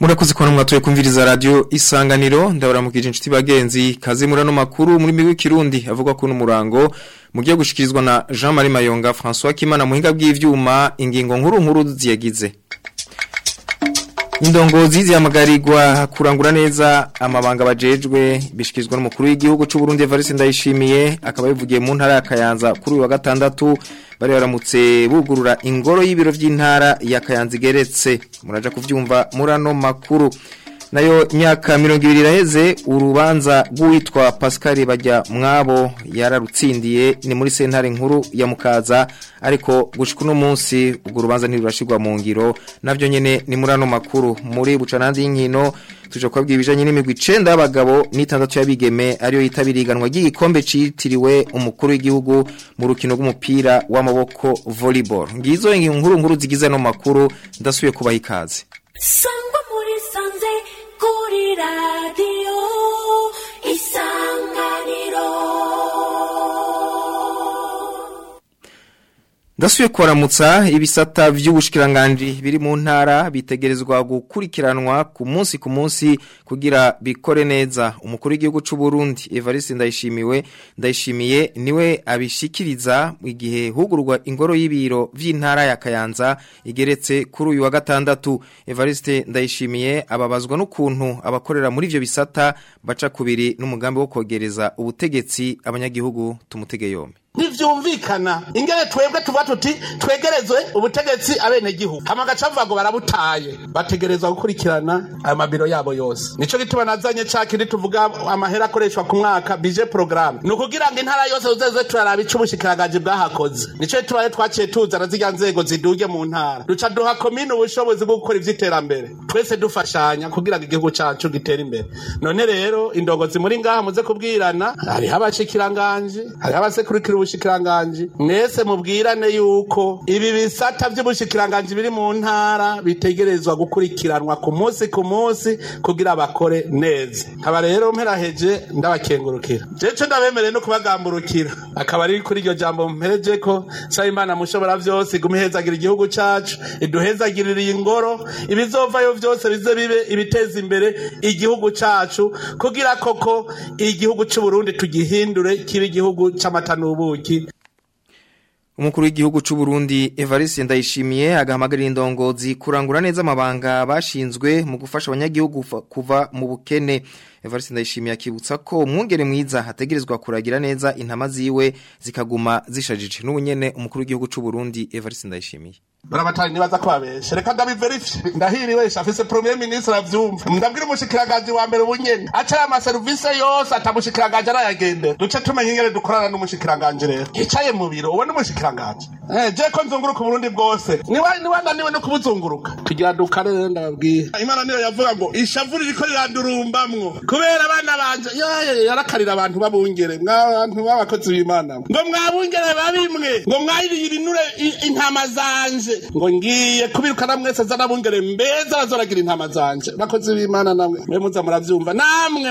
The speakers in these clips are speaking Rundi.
murakoze kubona mwatoye kumviriza radio isanganiro ndabaramukije inshuti bagenzi kazi muri no makuru muri migwi kirundi avuga ko numurango mugiye gushikirizwa na Jean Marie Mayonga François Kimana muhinga bw'ivyuma ingingo nkuru nkuru ziyagize indongozi zihamagarirwa kurangura neza amabanga bajejwe bishyikirizwa n'umukuru w'igihugu cy'u Burundi Evariste Ndayishimiye akaba yavugiye mu ntara ya Kayanza kuri uyu wa gatandatu bari baramutse bugurura ingoro y'ibiro by'intara ya Kayanza igeretse muraja kuvyumva murano makuru nayo myaka mirongo ibiri iraheze urubanza rw'uwitwa Pascal bajya mwabo yararutsindiye ni muri sentare nkuru ya mukaza ariko gushika uno munsi ubwo rubanza ntirurashirwa mu ngiro nabyo nyene ni muri ano makuru muri bucanandi y'inkino tuje kubabwira ibijanye n'imigwi icenda y'abagabo n'itandatu y'abigeme ariyo yitabira iganwa ry'igikombe citiriwe umukuru w'igihugu mu rukino rw'umupira w'amaboko volleyball ngizo inkuru nkuru zigize ano makuru ndasubiye kubaha ikaze Curi Radio. dasuye kuramutsa ibisata by'ubushikiranganje biri mu ntara bitegerezwa gukurikiranwa ku munsi ku munsi kugira bikore neza umukuru w'igihugu cy'u Burundi Evariste Ndayishimiwe Ndayishimiye niwe abishikiriza igihe hugurwa ingoro y'ibiro by'intara ya Kayanza igeretse kuri uyu wa gatandatu Evariste Ndayishimiye ababazwa n'ukuntu abakorera muri ibyo bisata baca kubiri n'umugambi wo kogereza ubutegetsi abanyagihugu tumutege yombi ntibyumvikana ingere twebwe tuba tuti twegerezwe ubutegetsi abenegihugu hamagaca mvago barabutaye bategerezwa gukurikirana aya mabiro yabo yose nico gituma nazanye ca kindi tuvuga amahera akoreshwa ku mwaka bije program ni ukugira ngo intara yose uzeze turaraba ico ubushikiranganji bwahakoze nico gituma twaciye tuzana zirya nzego ziduge mu ntara duca duha komine ubushobozi bwo gukora ivy'iterambere twese dufashanya kugira ngo igihugu cacu gitere imbere none rero indongozi muri ngaha muze kubwirana hari abashikiranganji hari abasekurikira y'ubushikiranganji mwese mubwirane yuko ibi bisata by'ubushikiranganji biri mu ntara bitegerezwa gukurikiranwa ku munsi ku munsi kugira bakore neza nkaba rero mperaheje ndabakengurukira jeco ndabemereye no kubagamburukira akaba ari kuri iryo jambo mpereje ko nsabimana mushobora byose iguma ihezagira igihugu cyacu iduhezagirira iyi ngoro ibizovayo byose bize bibe ibiteza imbere igihugu cyacu kugira koko igihugu cy'uburundi tugihindure kiba igihugu cy'amata n'ubuki ntoki umukuru w'igihugu cy'u Burundi Evariste Ndayishimiye agahamagarira indongozi kurangura neza amabanga bashinzwe mu gufasha abanyagihugu kuva mu bukene Evariste Ndayishimiye akibutsa ko umwungere mwiza hategerezwa kuragira neza intama ziwe zikaguma zishajije n'ubunyene umukuru w'igihugu cy'u Burundi Evariste Ndayishimiye barabatari nibaza ko babesha reka Ndahiri ndahiriwe afise premier ministre avyumva ndabwira umushikiragazi wa mbere ubunyene aca ya yose atamushikiragaje arayagendera duce tumenya ingene dukorana n'umushikiranganje rero yicaye mu biro uwo ni Eh, je ko nzunguruka uburundi bwose niba no kubuzunguruka tugira duka rero ndababwira imana niyo yavuga ngo ishavu ririko rirandurumbamwo kubera abana banje yarakarira abantu babungere mwabantu b'abakozi b'imana ngo mwabungere babimwe ngo mwayirinure intama zanje ngo ngiye na mwese azanabungere mbeza azoragira intama zanje bakozi b'imana namwe mwe muza muravyumva namwe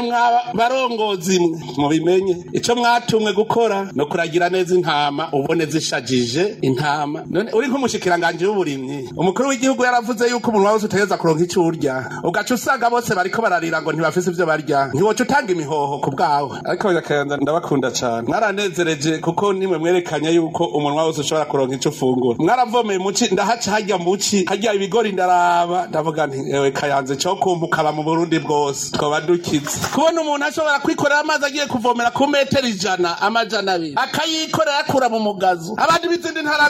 barongozi mwe mubimenye icyo mwatumwe gukora no kuragira neza intama ubone zishagije intama none uri nk'umushikiranganji w'uburimyi umukuru w'igihugu yaravuze yuko umuntu wese utegeza kuronka icyo urya ugaca usanga bose bariko bararira ngo ntibafise ivyo barya ntiwoca utanga imihoho ku bwawe ariko nyakayanza ndabakunda cyane mwaranezereje kuko nimwe mwerekanye yuko umunwa wose ushobora kuronka ico ufungura mwaravomeye muci ndahaca harya muci harya ibigori ndaraba ndavuga nti ewe kayanze co kumpukaba mu burundi bwose twoba dukize kubona umuntu ashobora kwikorera amazi agiye kuvomera ku metero ijana amajana abiri akayikorera akura mu mugazo abandi b'izindi ntara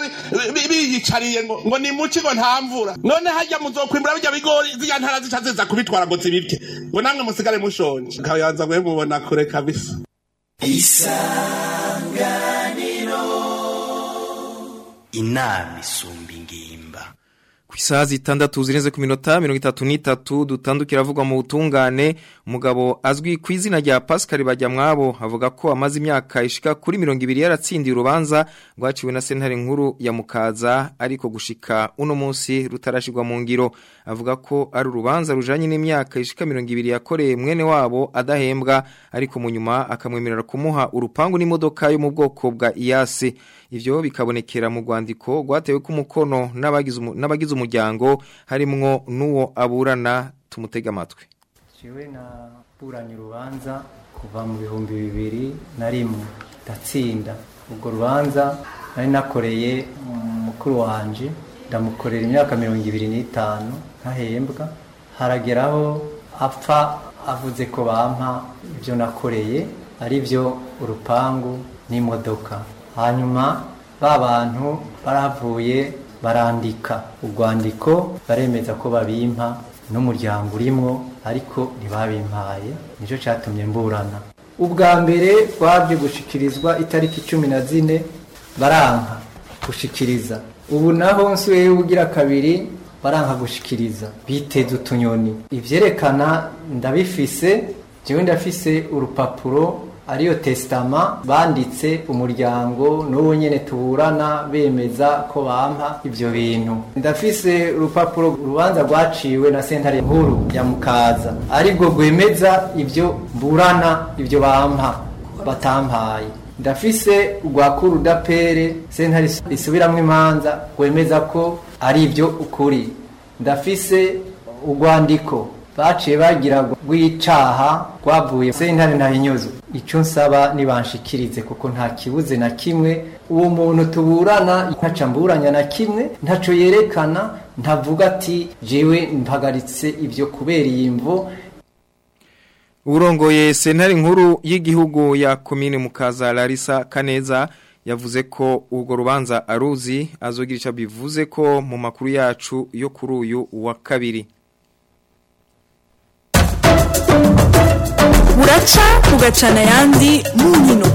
biyicariye ngo ngo ni mu kigo nta mvura none hajya muzokwimbura bijya bigori zijya ntara zica ziza kubitwara ngo zibibye ngo namwe musigare mushonje kayanza gwe mubona kure kabisa isanganiro inama isumba ingimba ku isaha zirenze ku minota mirongo itatu n'itatu dutandukira avugwa mu butungane umugabo azwi ku izina rya Pascal Bajyamwabo avuga ko amaze imyaka ishika kuri mirongo ibiri yaratsindiye urubanza rwaciwe na sentare nkuru ya Mukaza ariko gushika uno munsi rutarashirwa mu ngiro avuga ko ari urubanza rujanye n'imyaka ishika mirongo ibiri yakoreye mwene wabo adahembwa ariko mu nyuma akamwemerera kumuha urupangu n'imodoka yo mu bwoko bwa Iyasi ivyo bikabonekera mu rwandiko rwatewe ko umukono n'abagize umuryango harimwo n'uwo aburana tumutega amatwi jewe naburanye urubanza kuva mu bihumbi bibiri na rimwe ndatsinda rubanza nari nakoreye mukuru wanje ndamukorera imyaka mirongo ibiri n'itanu ntahembwa harageraho apfa avuze ko bampa ibyo nakoreye ari byo urupangu n'imodoka hanyuma ba bantu baravuye barandika urwandiko baremeza ko babimpa n'umuryango urimo ariko ntibabimpaye nicyo cyatumye mburana ubwa mbere rwabyo gushikirizwa itariki cumi na zine baranga gushikiriza ubu naho nsuye ugira kabiri baranka gushikiriza biteze utunyoni ibyerekana ndabifise njyewe ndafise urupapuro ariyo testama banditse umuryango n'uwo nyine tuburana bemeza ko bampa ibyo bintu ndafise urupapuro urubanza rwaciwe na sentare nkuru ya mukaza aribwo rwemeza ibyo mburana ibyo bampa batampaye ndafise rwa kuru sentare isubiramo imanza rwemeza ko ari ibyo ukuri ndafise urwandiko baciye bagira rw'icyaha rwavuye se intare ntahinyuze icyo nsaba nibanshikirize kuko nta kibuze na kimwe uwo muntu tuburana ntaca mburanya na kimwe ntacyo yerekana ntavuga ati jewe mpagaritse ibyo kubera iyi mvo urongoye sentare nkuru y'igihugu ya komine mukaza larisa kaneza yavuze ko urwo rubanza aruzi azogirisha bivuze ko mu makuru yacu yo kuri uyu wa kabiri uraca ugacana ayandi mu nkino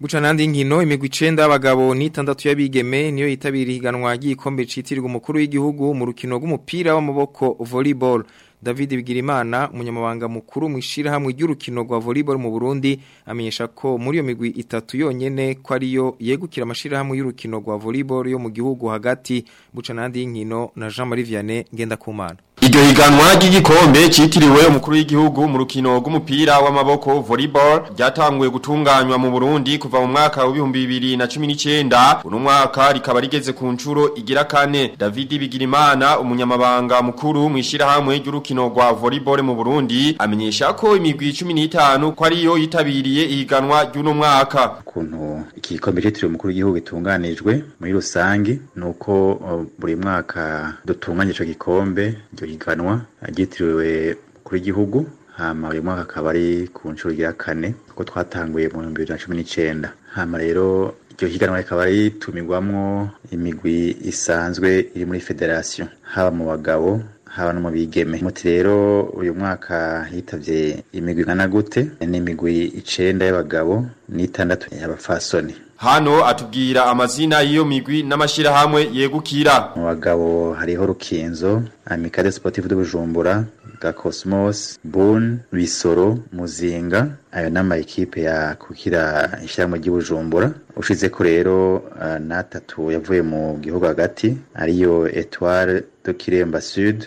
guca n'andi nkino imigwi icenda y'abagabo n'itandatu y'abigeme niyo yitabira ihiganwa ry'igikombe citirwa umukuru w'igihugu mu rukino rw'umupira w'amaboko volleyball David Bigirimana umunyamabanga mukuru mu ishyirahamwe ry'urukino rwa volleyball mu Burundi amenyesha ko muri iyo migwi itatu yonyene ko ariyo yegukira amashirahamwe y'urukino rwa volleyball yo mu gihugu hagati bucanandi y'inkino na Jean Marie Vianney Ngendakumana Iryo higanwa ry'igikombe cyitiriwe umukuru w'igihugu mu rukino rw'umupira w'amaboko volleyball ryatanguye gutunganywa mu Burundi kuva mu mwaka wa 2019 uno mwaka rikaba rigeze ku ncuro igira kane David Bigirimana umunyamabanga mukuru mu ishyirahamwe ry'urukino w'umukino wa volleyball mu Burundi amenyesha ko imigwi 15 ko ari yitabiriye iganwa ry'uno mwaka kuntu iki committee umukuru w'igihugu itunganijwe muri rusangi nuko uh, buri mwaka dutunganya ico gikombe cyo higanwa agitiriwe kuri igihugu hama uyu mwaka akaba ari ku nshuro ya kane kuko twatanguye mu bihumbi na cumi n'icyenda hama rero iryo higanwa rikaba ritumirwamwo imigwi isanzwe iri muri federasiyo haba mu bagabo habona mu bigeme muti rero uyu mwaka yitabye imigwi ingana gute n'imigwi icenda y'abagabo n'itandatu y'abapfasoni hano atubwira amazina y'iyo migwi n'amashyirahamwe yegukira mu bagabo hariho rukinzo amikade siporutifu Bujumbura Ga Cosmos buni bisoro muzinga ayo ni amayikipe yakukira ishyirahamwe ry'ubujumbura ushize ko rero uh, n'atatu yavuye mu gihugu hagati ariyo etuwari de kiremba sud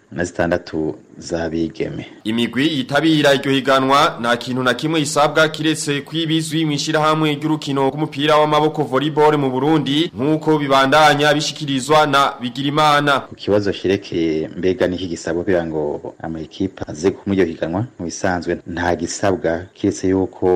na zitandatu z'abigeme imigwi yitabira iryo higanwa nta kintu na kimwe isabwa kiretse kw'ibizwi mu ishyirahamwe ry'urukino rw'umupira w'amaboko volleyball mu burundi nk'uko bibandanya bishyikirizwa na bigirimana ku kibazo cyerekeye mbega n'iki gisabwa kugira ngo amakipe aze ku iryo higanwa mu bisanzwe nta gisabwa kiretse yuko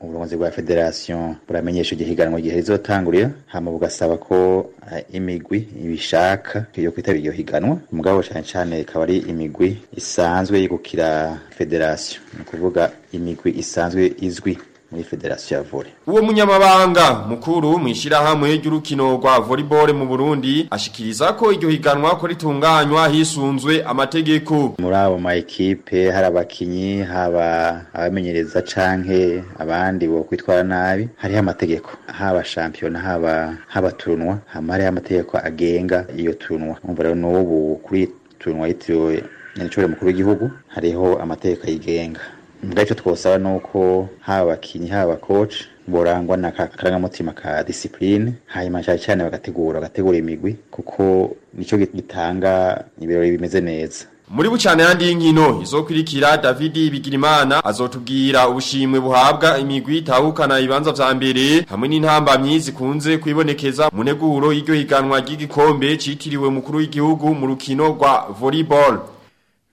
uburongozi bwa federasiyo buramenyesha bukamenyesha igihe gihe rizotangurira hama bugasaba ko eh, imigwi ibishaka yo kwitabira iyo higanwa mugabo cyane cyane ikaba ari imigwi isanzwe yigukira federasiyo ni ukuvuga imigwi isanzwe izwi muri federasiyo ya vore uwo munyamabanga mukuru mu ishyirahamwe ry'urukino rwa volleyball mu burundi ashikiriza ko iryo higanwa ko ritunganywa hisunzwe amategeko muri abo ma ekipe hari abakinnyi haba abamenyereza canke abandi bo kwitwara nabi hariho amategeko haba shampiyona haba haba turunwa hama hariho amategeko agenga iyo turunwa umva rero n'ubu kuri turunwa yitiriwe nyene mukuru w'igihugu hariho amategeko yigenga mbwa icyo twosaba ni uko haba abakinnyi haba abakoci burangwa n'akarangamutima ka disipurine hanyuma cyane cyane bagategura bagategura imigwi kuko nicyo gitanga ibirori bimeze neza muri bucane yandi y'inkino izokurikira David Bigirimana azotubwira ubushimwe buhabwa imigwi itahukana ibibanza vya mbere hamwe n'intambamyi zikunze kwibonekeza mu neguro y'iryo higanwa ry'igikombe citiriwe mukuru w'igihugu mu rukino rwa volleyball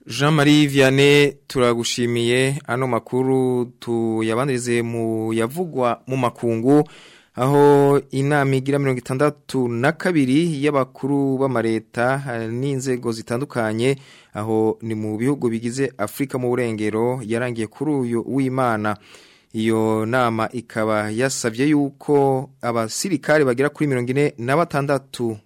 jean marie vianney turagushimiye ano makuru tuyabanirize mu yavugwa mu makungu aho inama igira mirongo itandatu na kabiri y'abakuru b'amareta eh, n'inzego zitandukanye aho ni mu bihugu bigize afurika mu burengero yarangiye kuri uyu w'imana iyo nama ikaba yasabye yuko abasirikare bagera kuri mirongo ine na batandatu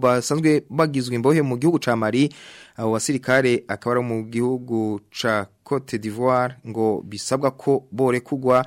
basanzwe bagizwe imbohe mu gihugu ca Mali abo basirikare akaba ari mu gihugu ca Cote d'Ivoire ngo bisabwa ko bore kugwa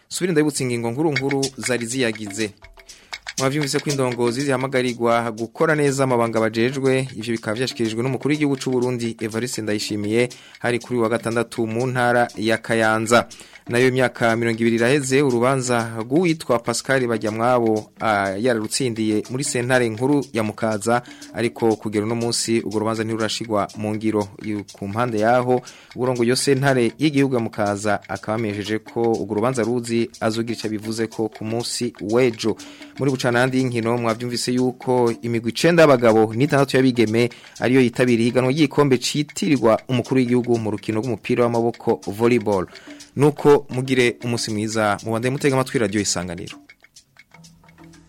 subira ndabibutse ingingo nkuru nkuru zari ziyagize mwabyumvise ko indongozi zihamagarirwa gukora neza amabanga bajejwe ibyo bikaba byashyikirijwe n'umukuru w'igihugu cy'u Burundi Evariste Ndayishimiye hari kuri wa gatandatu mu ntara ya Kayanza nayo myaka mirongo ibiri iraheze urubanza rw'uwitwa Pascal Bajyamwabo yararutsindiye muri sentare nkuru ya Mukaza ariko kugera uno munsi urwo rubanza ntirurashigwa mu ngiro ku mpande yaho uburongo yo sentare y'igihugu ya Mukaza akabamejeje ko urwo rubanza ruzi azugira icyo bivuze ko ku munsi w'ejo muri cyane ahandi mwabyumvise yuko imigwi abagabo y'abagabo n'itandatu y'abigeme ariyo yitabiri ihiganwa ry'igikombe citirirwa umukuru w'igihugu mu rukino rw'umupira w'amaboko volleyball nuko mugire umunsi mwiza mubande mutega amatwi radio isanganiro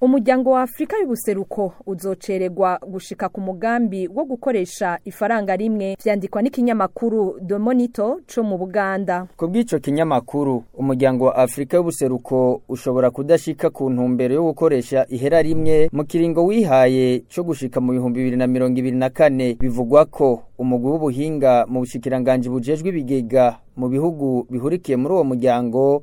umuryango wa afurika y'ubuseruko uzocererwa gushika ku mugambi wo gukoresha ifaranga rimwe vyandikwa n'ikinyamakuru de monito co mu buganda ku bw'ico kinyamakuru umuryango wa afurika y'ubuseruko ushobora kudashika ku ntumbero yo gukoresha ihera rimwe mu kiringo wihaye cyo gushika mu bihumbi bibiri na mirongo ibiri na kane bivugwa ko umugwi w'ubuhinga mu bushikiranganji bujejwe ibigega mu bihugu bihurikiye muri uwo muryango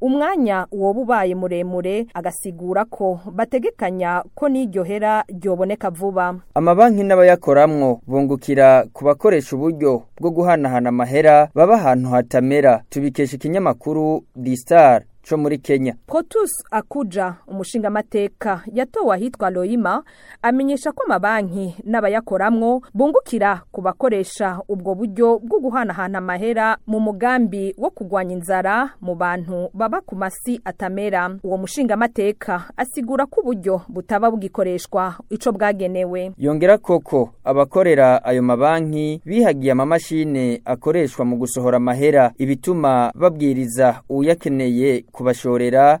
umwanya woba ubaye muremure agasigura ko bategekanya ko n'iryo hera ryoboneka vuba amabanki n'abayakoramwo bungukira ku bakoresha uburyo bwo guhanahana amahera baba ahantu hatamera tubikesha ikinyamakuru di star cyo muri kenya potus akuja umushingamateka yatowe ahitwa Loima amenyesha ko amabanki n'abayakoramwo bungukira ku bakoresha ubwo buryo bwo guhanahana amahera mu mugambi wo kugwanya inzara mu bantu baba ku masi atamera uwo mushingamateka asigura ko uburyo butaba bugikoreshwa ico bwagenewe yongera koko abakorera ayo mabanki bihagiye amamashine akoreshwa mu gusohora amahera ibituma babwiriza uyakeneye kubashorera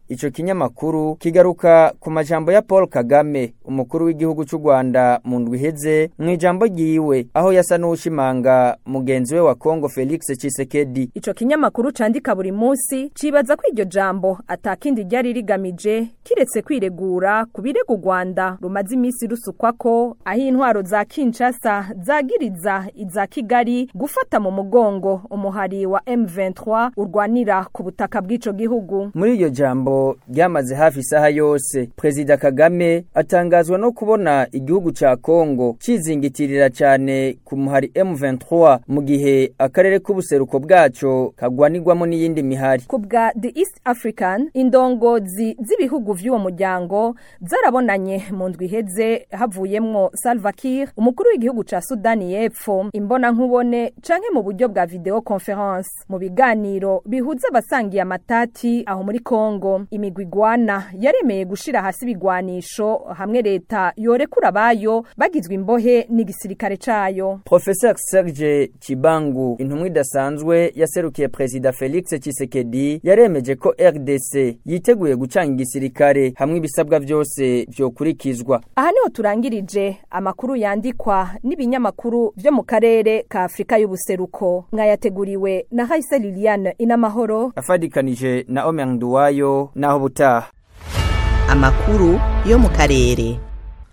icyo kinyamakuru kigaruka ku majambo ya paul kagame umukuru w'igihugu cy'u rwanda mu ndwi iheze mu ijambo ryiwe aho yasa n'uwushimanga mugenzi we wa Congo felix cisekedi icyo kinyamakuru cyandika buri munsi cibaza ko iryo jambo atakindi ryari rigamije kiretse kwiregura ku birego u rwanda rumaze iminsi rusukwa ko aho intwaro za kinshasa zagiriza iza kigali gufata mu mugongo umuhari wa m23 urwanira ku butaka bw'icyo gihugu muri iryo jambo ryamaze hafi isaha yose perezida kagame atangazwa no kubona igihugu cya kongo kizingitirira cyane ku muhari M23 mu gihe akarere k'ubuseruko bwacyo kagwanirwamo n'iyindi mihari kubwa the East African indongozi z'ibihugu vy'uwo muryango zarabonanye mu ndwi iheze havuyemwo Salva umukuru w'igihugu cya Sudani y'Epfo imbonankubone nkubone canke mu buryo bwa video conference mu biganiro bihuza abasangiye amatati aho muri Kongo imigwigwana yaremeye gushira hasi ibigwanisho hamwe leta yorekura bayo bagizwe imbohe n'igisirikare cayo Professeur Serge Kibangu intumwa idasanzwe yaserukiye perezida Felix chisekedi yaremeje ko RDC yiteguye gucanga igisirikare hamwe ibisabwa byose byokurikizwa aha niho turangirije amakuru yandikwa n'ibinyamakuru byo mu karere ka Afrika y'ubuseruko mwayateguriwe na Haise Liliane inamahoro afadikanije na Omer Nduwayo naho ubutaha amakuru yo mu karere